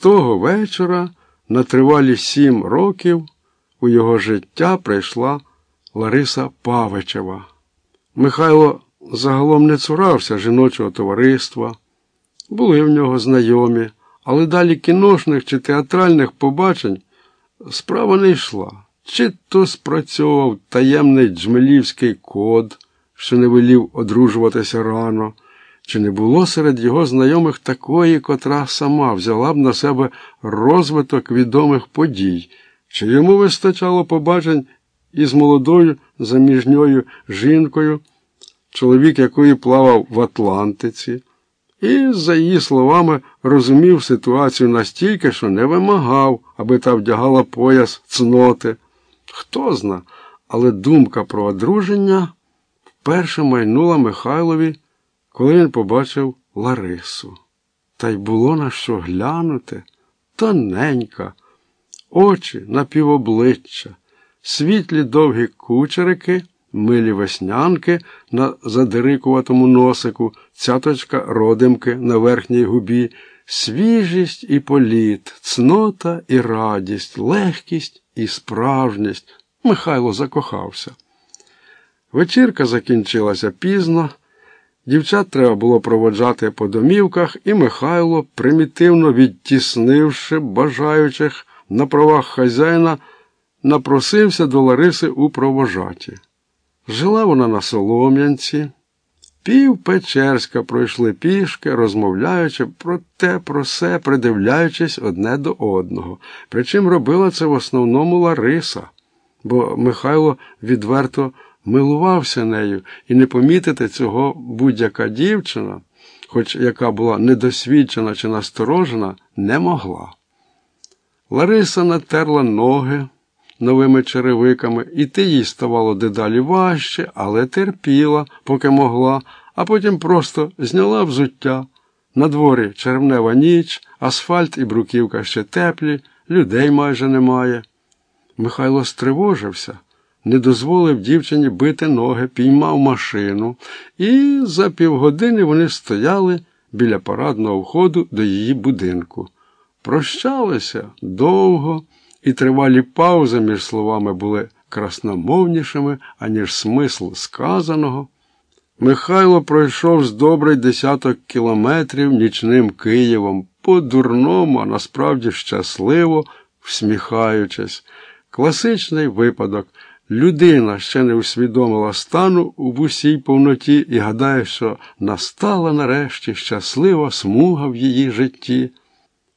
того вечора на тривалі сім років у його життя прийшла Лариса Павичева. Михайло загалом не цурався жіночого товариства, були в нього знайомі, але далі кіношних чи театральних побачень справа не йшла. Чи то спрацьовував таємний джмелівський код, що не велів одружуватися рано, чи не було серед його знайомих такої, котра сама взяла б на себе розвиток відомих подій, чи йому вистачало побачень із молодою заміжньою жінкою, чоловік якої плавав в Атлантиці, і, за її словами, розумів ситуацію настільки, що не вимагав, аби та вдягала пояс цноти. Хто зна, але думка про одруження вперше майнула Михайлові, коли він побачив Ларису. Та й було на що глянути тоненька, очі напівобличчя, світлі довгі кучерики, милі веснянки на задирикуватому носику, цяточка родимки на верхній губі, свіжість і політ, цнота і радість, легкість і справжність. Михайло закохався. Вечірка закінчилася пізно. Дівчат треба було проводжати по домівках, і Михайло, примітивно відтіснивши бажаючих на правах хазяїна, напросився до Лариси у провожаті. Жила вона на Солом'янці. Пів Печерська пройшли пішки, розмовляючи про те, про все, придивляючись одне до одного. Причим робила це в основному Лариса, бо Михайло відверто милувався нею, і не помітити цього будь-яка дівчина, хоч яка була недосвідчена чи насторожена, не могла. Лариса натерла ноги новими черевиками, і ти їй ставало дедалі важче, але терпіла, поки могла, а потім просто зняла взуття. На дворі червнева ніч, асфальт і бруківка ще теплі, людей майже немає. Михайло стривожився, не дозволив дівчині бити ноги, піймав машину, і за півгодини вони стояли біля парадного входу до її будинку. Прощалися довго і тривалі паузи між словами були красномовнішими, аніж смисл сказаного. Михайло пройшов з добрий десяток кілометрів нічним Києвом, по-дурному, а насправді щасливо, всміхаючись. Класичний випадок. Людина ще не усвідомила стану в усій повноті і гадає, що настала нарешті щаслива смуга в її житті.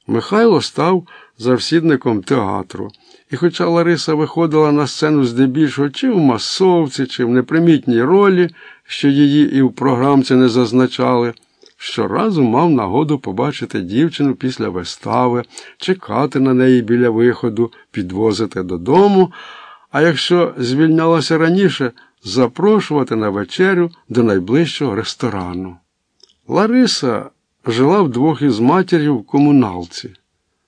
Михайло став завсідником театру. І хоча Лариса виходила на сцену здебільшого чи в масовці, чи в непримітній ролі, що її і в програмці не зазначали, щоразу мав нагоду побачити дівчину після вистави, чекати на неї біля виходу, підвозити додому, а якщо звільнялася раніше, запрошувати на вечерю до найближчого ресторану. Лариса жила вдвох із матір'ю в комуналці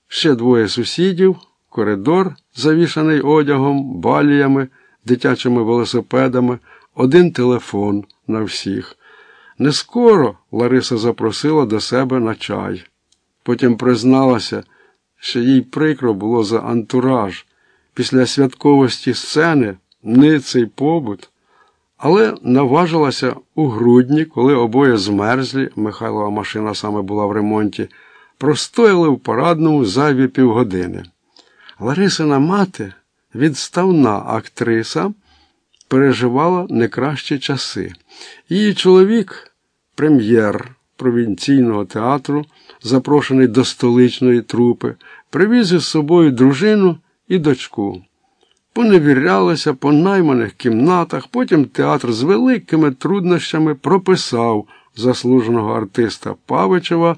ще двоє сусідів, коридор, завішаний одягом, баліями, дитячими велосипедами, один телефон на всіх. Не скоро Лариса запросила до себе на чай. Потім призналася, що їй прикро було за антураж після святковості сцени, ниций побут, але наважилася у грудні, коли обоє змерзлі, Михайлова машина саме була в ремонті простояли в парадному зайві півгодини. Ларисина мати, відставна актриса, переживала не кращі часи. Її чоловік, прем'єр провінційного театру, запрошений до столичної трупи, привіз із собою дружину і дочку. Поневірялися по найманих кімнатах, потім театр з великими труднощами прописав заслуженого артиста Павичева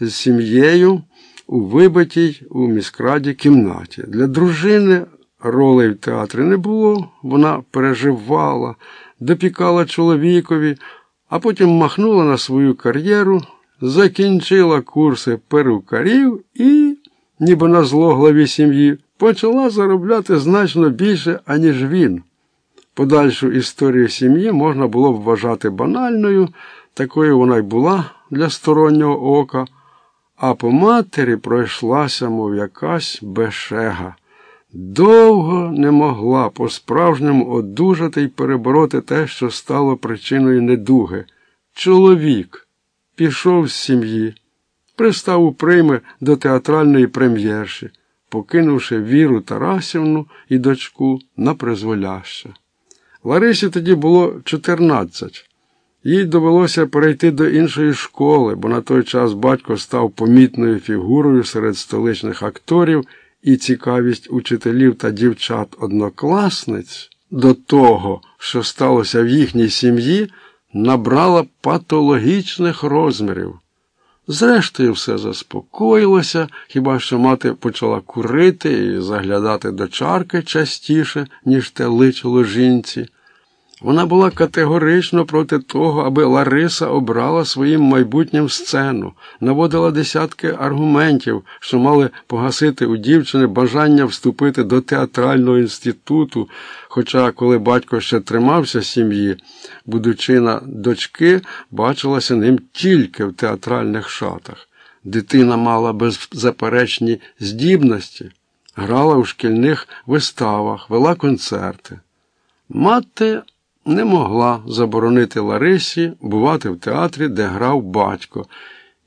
з сім'єю у вибитій у міськраді кімнаті. Для дружини ролей в театрі не було, вона переживала, допікала чоловікові, а потім махнула на свою кар'єру, закінчила курси перукарів і, ніби на зло главі сім'ї, почала заробляти значно більше, аніж він. Подальшу історію сім'ї можна було б вважати банальною, такою вона й була для стороннього ока. а по матері пройшлася, мов якась бешега. Довго не могла по-справжньому одужати й перебороти те, що стало причиною недуги. Чоловік пішов з сім'ї, пристав у прийми до театральної прем'єрші, покинувши Віру Тарасівну і дочку на призволяще. Ларисі тоді було 14. Їй довелося перейти до іншої школи, бо на той час батько став помітною фігурою серед столичних акторів, і цікавість учителів та дівчат-однокласниць до того, що сталося в їхній сім'ї, набрала патологічних розмірів. Зрештою, все заспокоїлося, хіба що мати почала курити і заглядати до чарки частіше, ніж те личило жінці. Вона була категорично проти того, аби Лариса обрала своїм майбутнім сцену, наводила десятки аргументів, що мали погасити у дівчини бажання вступити до театрального інституту. Хоча, коли батько ще тримався сім'ї, будучина дочки, бачилася ним тільки в театральних шатах. Дитина мала беззаперечні здібності, грала у шкільних виставах, вела концерти. Мати не могла заборонити Ларисі бувати в театрі, де грав батько,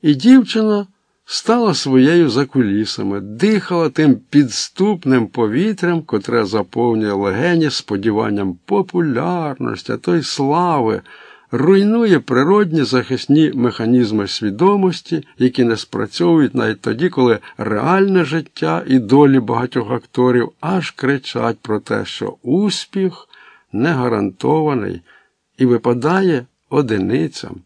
і дівчина стала своєю за кулісами, дихала тим підступним повітрям, котре заповнює легені сподіванням популярності, а то й слави. Руйнує природні захисні механізми свідомості, які не спрацьовують навіть тоді, коли реальне життя і долі багатьох акторів аж кричать про те, що успіх не гарантований і випадає одиницям.